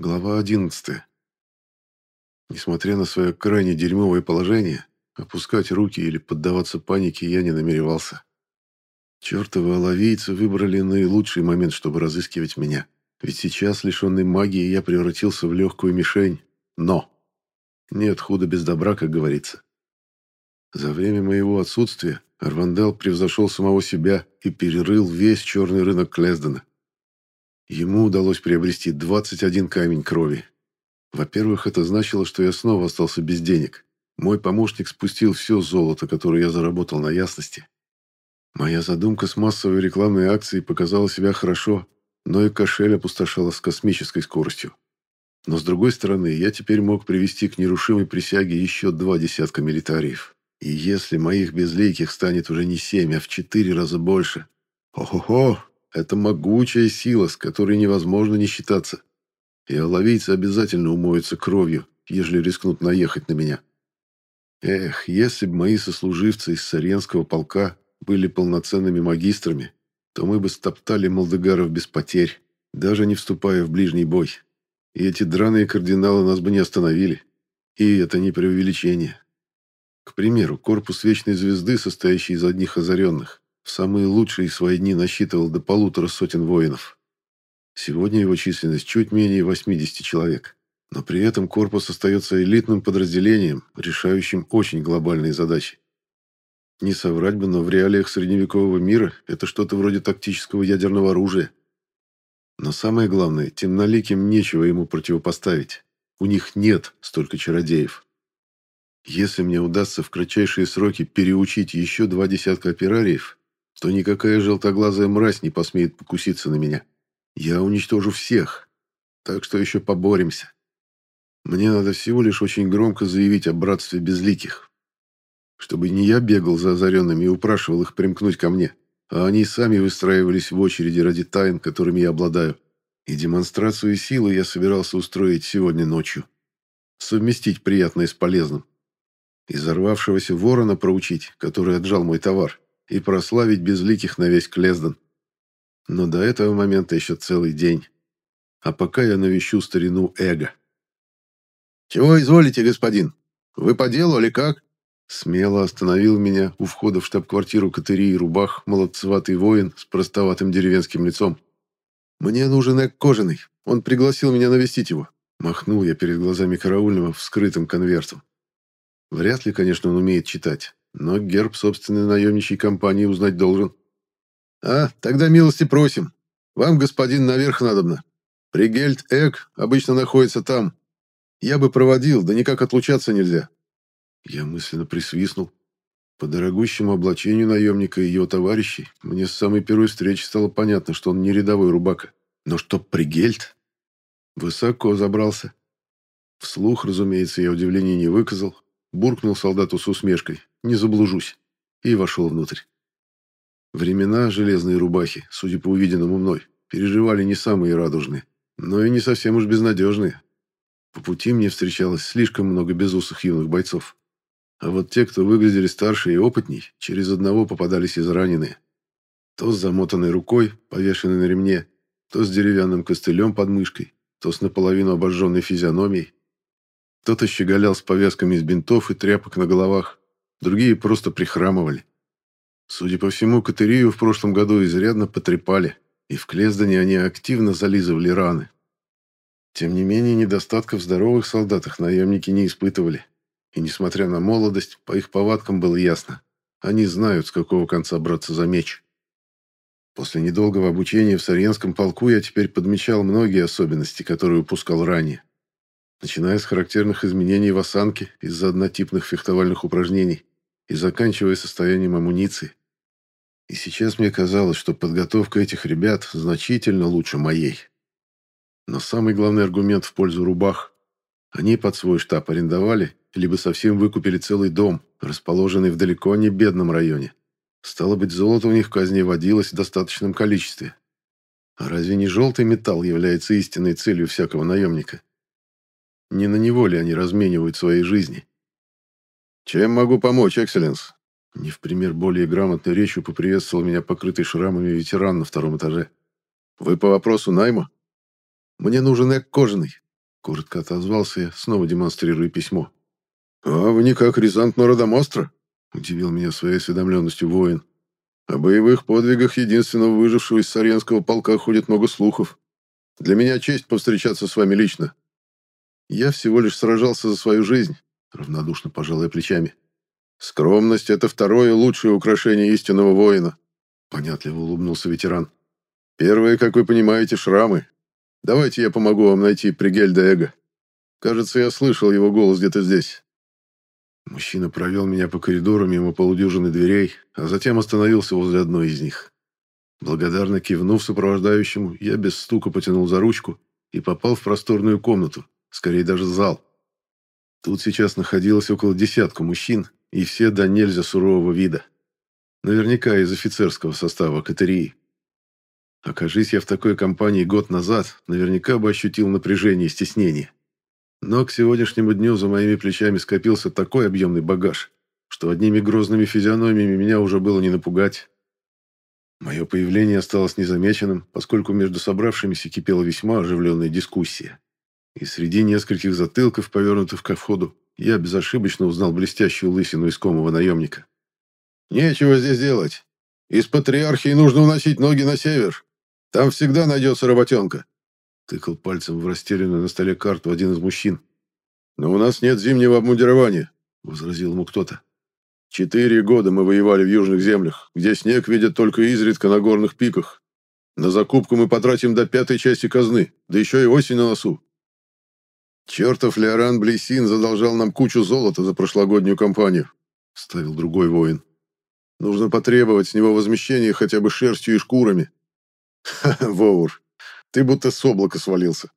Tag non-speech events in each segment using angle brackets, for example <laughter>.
Глава 11. Несмотря на свое крайне дерьмовое положение, опускать руки или поддаваться панике я не намеревался. Чертовы оловийцы выбрали наилучший момент, чтобы разыскивать меня. Ведь сейчас, лишенный магии, я превратился в легкую мишень. Но! Нет худа без добра, как говорится. За время моего отсутствия Арвандел превзошел самого себя и перерыл весь черный рынок Клездена. Ему удалось приобрести 21 камень крови. Во-первых, это значило, что я снова остался без денег. Мой помощник спустил все золото, которое я заработал на ясности. Моя задумка с массовой рекламной акцией показала себя хорошо, но и кошель опустошала с космической скоростью. Но с другой стороны, я теперь мог привести к нерушимой присяге еще два десятка милитариев. И если моих безликих станет уже не семь, а в четыре раза больше... Хо-хо-хо! Это могучая сила, с которой невозможно не считаться. И оловийцы обязательно умоются кровью, ежели рискнут наехать на меня. Эх, если бы мои сослуживцы из Саренского полка были полноценными магистрами, то мы бы стоптали молдегаров без потерь, даже не вступая в ближний бой. И эти драные кардиналы нас бы не остановили. И это не преувеличение. К примеру, корпус Вечной Звезды, состоящий из одних озаренных, в самые лучшие свои дни насчитывал до полутора сотен воинов. Сегодня его численность чуть менее 80 человек. Но при этом корпус остается элитным подразделением, решающим очень глобальные задачи. Не соврать бы, но в реалиях средневекового мира это что-то вроде тактического ядерного оружия. Но самое главное, темноликим нечего ему противопоставить. У них нет столько чародеев. Если мне удастся в кратчайшие сроки переучить еще два десятка операриев, то никакая желтоглазая мразь не посмеет покуситься на меня. Я уничтожу всех. Так что еще поборемся. Мне надо всего лишь очень громко заявить о братстве безликих. Чтобы не я бегал за озаренными и упрашивал их примкнуть ко мне, а они сами выстраивались в очереди ради тайн, которыми я обладаю. И демонстрацию силы я собирался устроить сегодня ночью. Совместить приятное с полезным. И взорвавшегося ворона проучить, который отжал мой товар и прославить безликих на весь Клезден. Но до этого момента еще целый день. А пока я навещу старину Эго. «Чего изволите, господин? Вы по делу или как?» Смело остановил меня у входа в штаб-квартиру Катерии Рубах молодцеватый воин с простоватым деревенским лицом. «Мне нужен Эк Кожаный. Он пригласил меня навестить его». Махнул я перед глазами караульного вскрытым конвертом. Вряд ли, конечно, он умеет читать, но герб собственной наемничьей компании узнать должен. «А, тогда милости просим. Вам, господин, наверх надобно. Пригельд Эк обычно находится там. Я бы проводил, да никак отлучаться нельзя». Я мысленно присвистнул. По дорогущему облачению наемника и его товарищей мне с самой первой встречи стало понятно, что он не рядовой рубака. Но что Пригельд? Высоко забрался. Вслух, разумеется, я удивления не выказал, буркнул солдату с усмешкой не заблужусь, и вошел внутрь. Времена железной рубахи, судя по увиденному мной, переживали не самые радужные, но и не совсем уж безнадежные. По пути мне встречалось слишком много безусых юных бойцов. А вот те, кто выглядели старше и опытней, через одного попадались израненные. То с замотанной рукой, повешенной на ремне, то с деревянным костылем под мышкой, то с наполовину обожженной физиономией. Кто-то щеголял с повязками из бинтов и тряпок на головах, другие просто прихрамывали. Судя по всему, Катерию в прошлом году изрядно потрепали, и в Клездане они активно зализывали раны. Тем не менее, недостатков в здоровых солдатах наемники не испытывали. И несмотря на молодость, по их повадкам было ясно. Они знают, с какого конца браться за меч. После недолгого обучения в Сарьенском полку я теперь подмечал многие особенности, которые упускал ранее начиная с характерных изменений в осанке из-за однотипных фехтовальных упражнений и заканчивая состоянием амуниции. И сейчас мне казалось, что подготовка этих ребят значительно лучше моей. Но самый главный аргумент в пользу рубах. Они под свой штаб арендовали, либо совсем выкупили целый дом, расположенный в далеко не бедном районе. Стало быть, золото у них в казне водилось в достаточном количестве. А разве не желтый металл является истинной целью всякого наемника? Не на него ли они разменивают свои жизни? «Чем могу помочь, Экселленс?» Не в пример более грамотной речью поприветствовал меня покрытый шрамами ветеран на втором этаже. «Вы по вопросу найма?» «Мне нужен эк кожаный. — коротко отозвался я, снова демонстрируя письмо. «А вы не как Рязант Нородомастра?» — удивил меня своей осведомленностью воин. «О боевых подвигах единственного выжившего из Сарьенского полка ходит много слухов. Для меня честь повстречаться с вами лично». «Я всего лишь сражался за свою жизнь», — равнодушно пожал я плечами. «Скромность — это второе лучшее украшение истинного воина», — понятливо улыбнулся ветеран. «Первое, как вы понимаете, шрамы. Давайте я помогу вам найти Пригельда Эго. Кажется, я слышал его голос где-то здесь». Мужчина провел меня по коридору мимо полудюжины дверей, а затем остановился возле одной из них. Благодарно кивнув сопровождающему, я без стука потянул за ручку и попал в просторную комнату, скорее даже зал. Тут сейчас находилось около десятка мужчин, и все до нельзя сурового вида. Наверняка из офицерского состава катерии. Окажись я в такой компании год назад, наверняка бы ощутил напряжение и стеснение. Но к сегодняшнему дню за моими плечами скопился такой объемный багаж, что одними грозными физиономиями меня уже было не напугать. Мое появление осталось незамеченным, поскольку между собравшимися кипела весьма оживленная дискуссия. И среди нескольких затылков, повернутых ко входу, я безошибочно узнал блестящую лысину искомого наемника. «Нечего здесь делать. Из патриархии нужно уносить ноги на север. Там всегда найдется работенка», — тыкал пальцем в расстеленную на столе карту один из мужчин. «Но у нас нет зимнего обмундирования», — возразил ему кто-то. «Четыре года мы воевали в южных землях, где снег видят только изредка на горных пиках. На закупку мы потратим до пятой части казны, да еще и осень на носу. «Чертов Леоран Блейсин задолжал нам кучу золота за прошлогоднюю кампанию», — ставил другой воин. «Нужно потребовать с него возмещения хотя бы шерстью и шкурами». «Ха-ха, Воур, ты будто с облака свалился.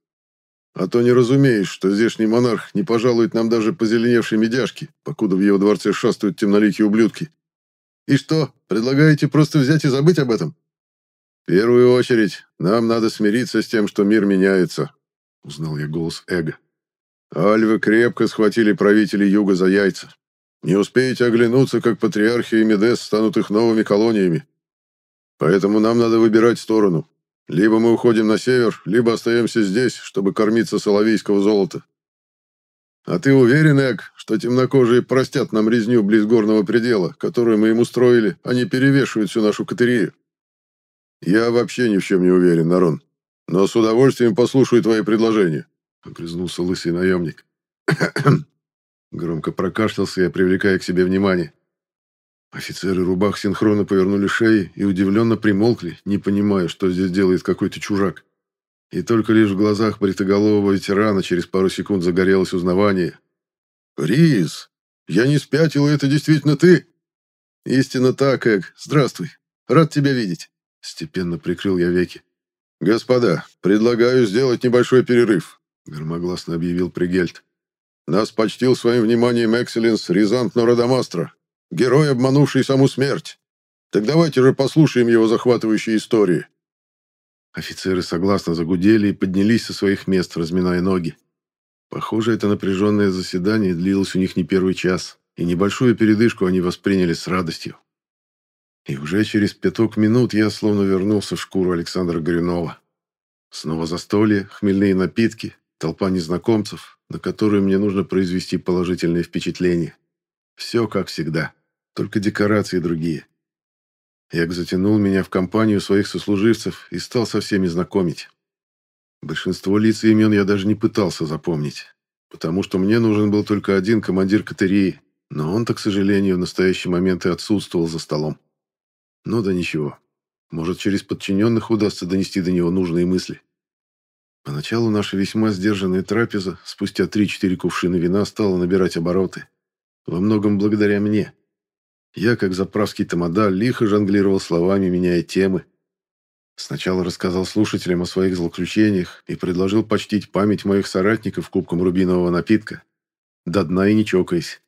А то не разумеешь, что здешний монарх не пожалует нам даже позеленевшей медяшки, покуда в его дворце шастают темноликие ублюдки. И что, предлагаете просто взять и забыть об этом?» «В первую очередь, нам надо смириться с тем, что мир меняется», — узнал я голос Эго. Альвы крепко схватили правителей юга за яйца. Не успеете оглянуться, как патриархи и Медес станут их новыми колониями. Поэтому нам надо выбирать сторону. Либо мы уходим на север, либо остаемся здесь, чтобы кормиться соловейского золота. А ты уверен, Эк, что темнокожие простят нам резню близ горного предела, которую мы им устроили, а не перевешивают всю нашу катерию? Я вообще ни в чем не уверен, Нарон, но с удовольствием послушаю твои предложения. — огрызнулся лысый наемник. <coughs> Громко прокашлялся я, привлекая к себе внимание. Офицеры рубах синхронно повернули шеи и удивленно примолкли, не понимая, что здесь делает какой-то чужак. И только лишь в глазах бритоголового ветерана через пару секунд загорелось узнавание. «Риз, я не спятил, это действительно ты?» «Истинно так, Эг. Здравствуй. Рад тебя видеть». Степенно прикрыл я веки. «Господа, предлагаю сделать небольшой перерыв. — громогласно объявил Пригельд. «Нас почтил своим вниманием Экселленс Рязант Нородомастро, герой, обманувший саму смерть. Так давайте же послушаем его захватывающие истории». Офицеры согласно загудели и поднялись со своих мест, разминая ноги. Похоже, это напряженное заседание длилось у них не первый час, и небольшую передышку они восприняли с радостью. И уже через пяток минут я словно вернулся в шкуру Александра Горюнова. Снова застолье, хмельные напитки, Толпа незнакомцев, на которую мне нужно произвести положительное впечатление. Все как всегда, только декорации другие. Як затянул меня в компанию своих сослуживцев и стал со всеми знакомить. Большинство лиц и имен я даже не пытался запомнить, потому что мне нужен был только один командир катерии, но он-то, к сожалению, в настоящий момент и отсутствовал за столом. Ну да ничего. Может, через подчиненных удастся донести до него нужные мысли. Поначалу наша весьма сдержанная трапеза спустя 3-4 кувшина вина стала набирать обороты. Во многом благодаря мне. Я, как заправский тамада, лихо жонглировал словами, меняя темы. Сначала рассказал слушателям о своих злоключениях и предложил почтить память моих соратников кубком рубинового напитка. До дна и не чокаясь.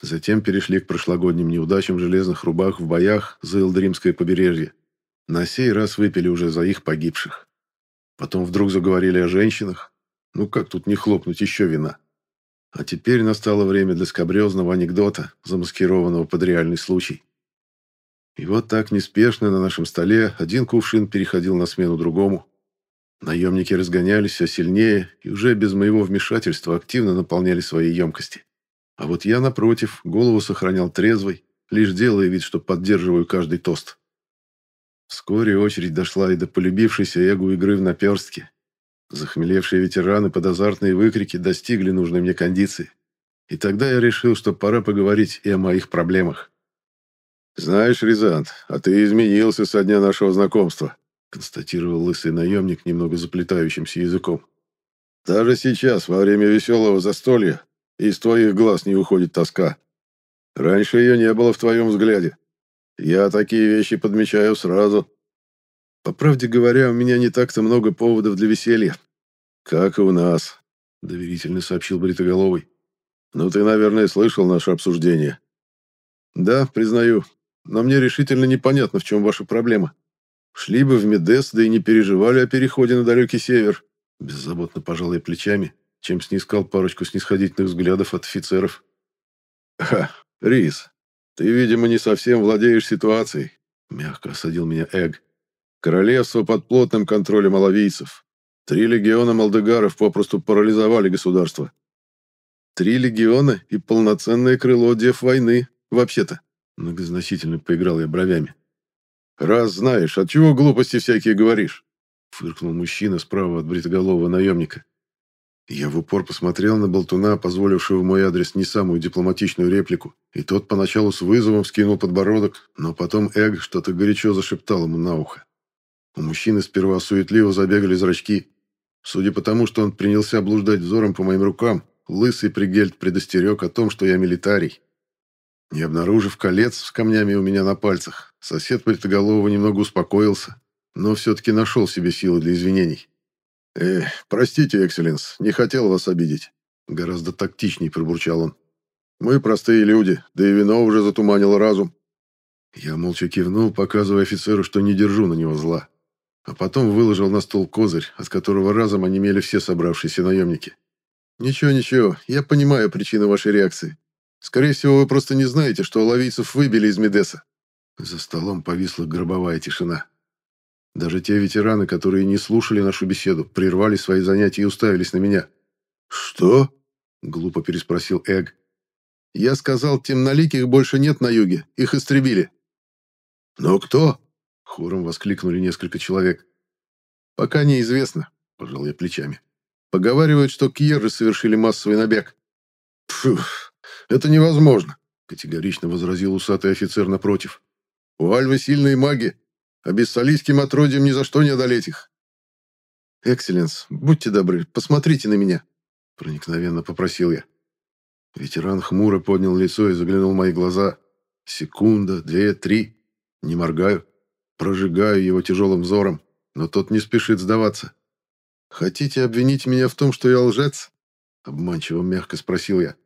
Затем перешли к прошлогодним неудачам железных рубах в боях за Элдримское побережье. На сей раз выпили уже за их погибших. Потом вдруг заговорили о женщинах. Ну как тут не хлопнуть еще вина? А теперь настало время для скобрезного анекдота, замаскированного под реальный случай. И вот так неспешно на нашем столе один кувшин переходил на смену другому. Наемники разгонялись все сильнее и уже без моего вмешательства активно наполняли свои емкости. А вот я, напротив, голову сохранял трезвой, лишь делая вид, что поддерживаю каждый тост. Вскоре очередь дошла и до полюбившейся эгу игры в наперстке. Захмелевшие ветераны под азартные выкрики достигли нужной мне кондиции. И тогда я решил, что пора поговорить и о моих проблемах. «Знаешь, Рязант, а ты изменился со дня нашего знакомства», констатировал лысый наемник немного заплетающимся языком. «Даже сейчас, во время веселого застолья, из твоих глаз не уходит тоска. Раньше ее не было в твоем взгляде. Я такие вещи подмечаю сразу. По правде говоря, у меня не так-то много поводов для веселья. Как и у нас, доверительно сообщил Бритоголовый. Ну, ты, наверное, слышал наше обсуждение. Да, признаю, но мне решительно непонятно, в чем ваша проблема. Шли бы в Медес, да и не переживали о переходе на далекий север. Беззаботно пожал плечами, чем снискал парочку снисходительных взглядов от офицеров. «Ха, Рис, ты, видимо, не совсем владеешь ситуацией», — мягко осадил меня Эг. «Королевство под плотным контролем алавийцев. Три легиона молдегаров попросту парализовали государство». «Три легиона и полноценное крыло дев войны, вообще-то», — многозначительно поиграл я бровями. «Раз знаешь, от чего глупости всякие говоришь?» — фыркнул мужчина справа от бритоголового наемника. Я в упор посмотрел на болтуна, позволившего в мой адрес не самую дипломатичную реплику, и тот поначалу с вызовом скинул подбородок, но потом Эг что-то горячо зашептал ему на ухо. У мужчины сперва суетливо забегали зрачки. Судя по тому, что он принялся блуждать взором по моим рукам, лысый пригельд предостерег о том, что я милитарий. Не обнаружив колец с камнями у меня на пальцах, сосед Плитоголового немного успокоился, но все-таки нашел себе силы для извинений. «Эх, простите, Экселленс, не хотел вас обидеть». Гораздо тактичней пробурчал он. «Мы простые люди, да и вино уже затуманило разум». Я молча кивнул, показывая офицеру, что не держу на него зла. А потом выложил на стол козырь, от которого разом онемели все собравшиеся наемники. «Ничего, ничего, я понимаю причину вашей реакции. Скорее всего, вы просто не знаете, что ловийцев выбили из Медеса». За столом повисла гробовая тишина. Даже те ветераны, которые не слушали нашу беседу, прервали свои занятия и уставились на меня. «Что?» — глупо переспросил Эг. «Я сказал, темноликих больше нет на юге, их истребили». «Но кто?» — хором воскликнули несколько человек. «Пока неизвестно», — пожал я плечами. «Поговаривают, что кьерры совершили массовый набег». «Пфух, это невозможно», — категорично возразил усатый офицер напротив. «У Альвы сильные маги, а бессалийским отродьям ни за что не одолеть их. «Экселленс, будьте добры, посмотрите на меня», — проникновенно попросил я. Ветеран хмуро поднял лицо и заглянул в мои глаза. Секунда, две, три. Не моргаю. Прожигаю его тяжелым взором, но тот не спешит сдаваться. «Хотите обвинить меня в том, что я лжец?» Обманчиво мягко спросил я.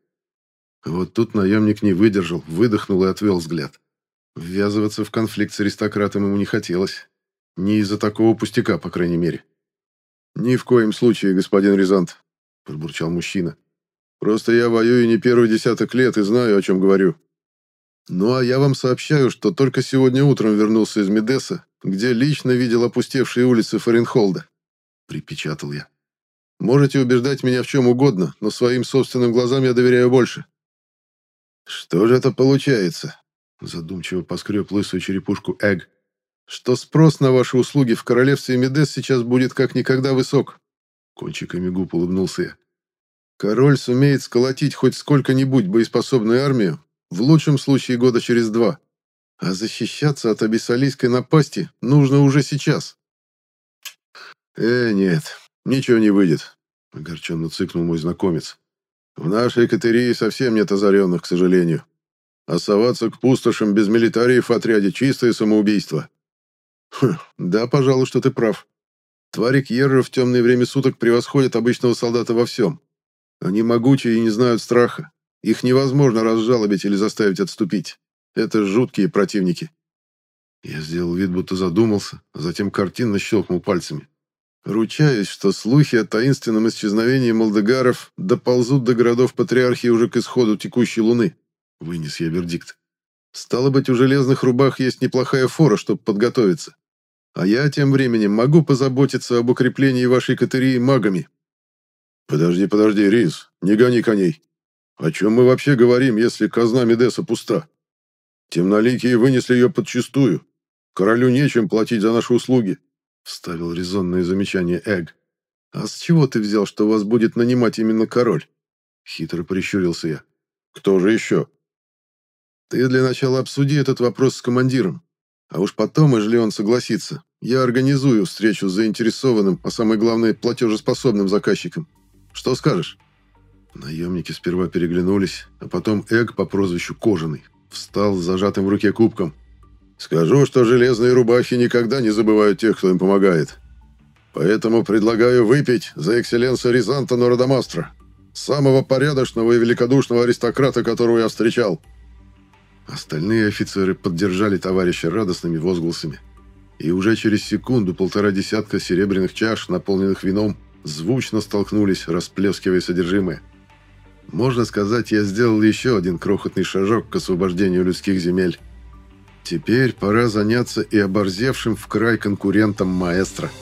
Вот тут наемник не выдержал, выдохнул и отвел взгляд. Ввязываться в конфликт с аристократом ему не хотелось. Не из-за такого пустяка, по крайней мере. «Ни в коем случае, господин Рязант», — пробурчал мужчина. «Просто я воюю не первый десяток лет и знаю, о чем говорю. Ну а я вам сообщаю, что только сегодня утром вернулся из Медеса, где лично видел опустевшие улицы Фаренхолда», — припечатал я. «Можете убеждать меня в чем угодно, но своим собственным глазам я доверяю больше». «Что же это получается?» Задумчиво поскреб лысую черепушку Эг. «Что спрос на ваши услуги в королевстве Медес сейчас будет как никогда высок?» Кончиками губ улыбнулся я. «Король сумеет сколотить хоть сколько-нибудь боеспособную армию, в лучшем случае года через два. А защищаться от абиссалийской напасти нужно уже сейчас». «Э, нет, ничего не выйдет», — огорченно цыкнул мой знакомец. «В нашей катерии совсем нет озаренных, к сожалению». А соваться к пустошам без милитариев в отряде – чистое самоубийство. Хм, да, пожалуй, что ты прав. Твари Кьерры в темное время суток превосходят обычного солдата во всем. Они могучие и не знают страха. Их невозможно разжалобить или заставить отступить. Это жуткие противники. Я сделал вид, будто задумался, а затем картинно щелкнул пальцами. Ручаюсь, что слухи о таинственном исчезновении молдегаров доползут до городов Патриархии уже к исходу текущей луны. Вынес я вердикт. Стало быть, у железных рубах есть неплохая фора, чтобы подготовиться. А я тем временем могу позаботиться об укреплении вашей катерии магами. Подожди, подожди, Рис, не гони коней. О чем мы вообще говорим, если казна Медеса пуста? Темноликие вынесли ее подчистую. Королю нечем платить за наши услуги. Вставил резонное замечание Эг. «А с чего ты взял, что вас будет нанимать именно король?» Хитро прищурился я. «Кто же еще?» «Ты для начала обсуди этот вопрос с командиром. А уж потом, ежели он согласится, я организую встречу с заинтересованным, а самое главное, платежеспособным заказчиком. Что скажешь?» Наемники сперва переглянулись, а потом Эг по прозвищу Кожаный встал с зажатым в руке кубком. «Скажу, что железные рубахи никогда не забывают тех, кто им помогает. Поэтому предлагаю выпить за экселленса Рязанта Нородомастра, самого порядочного и великодушного аристократа, которого я встречал». Остальные офицеры поддержали товарища радостными возгласами. И уже через секунду-полтора десятка серебряных чаш, наполненных вином, звучно столкнулись, расплескивая содержимое. Можно сказать, я сделал еще один крохотный шажок к освобождению людских земель. Теперь пора заняться и оборзевшим в край конкурентом маэстро –